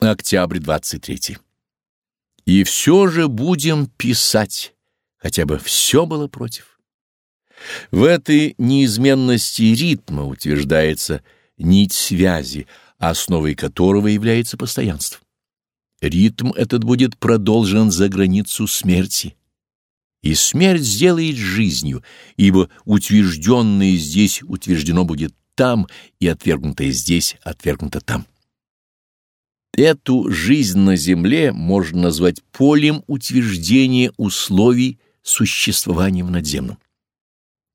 Октябрь 23. И все же будем писать, хотя бы все было против. В этой неизменности ритма утверждается нить связи, основой которого является постоянство. Ритм этот будет продолжен за границу смерти. И смерть сделает жизнью, ибо утвержденное здесь утверждено будет там, и отвергнутое здесь отвергнуто там. Эту жизнь на земле можно назвать полем утверждения условий существования в надземном.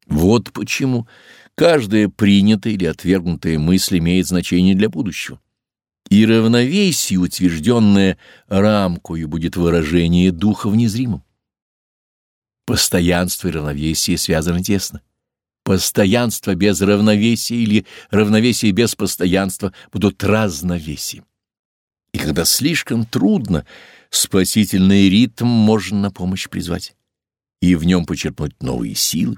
Вот почему каждая принятая или отвергнутая мысль имеет значение для будущего. И равновесие, утвержденное рамкою, будет выражение духа в незримом. Постоянство и равновесие связаны тесно. Постоянство без равновесия или равновесие без постоянства будут разновесием. И когда слишком трудно, спасительный ритм можно на помощь призвать и в нем почерпнуть новые силы.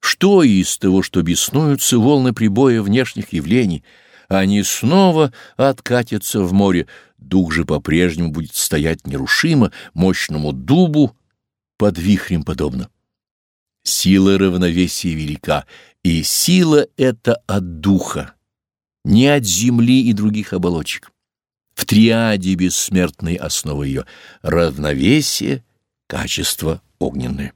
Что из того, что беснуются волны прибоя внешних явлений, они снова откатятся в море, дух же по-прежнему будет стоять нерушимо, мощному дубу под вихрем подобно. Сила равновесия велика, и сила эта от духа, не от земли и других оболочек в триаде бессмертной основы ее — равновесие, качество огненное.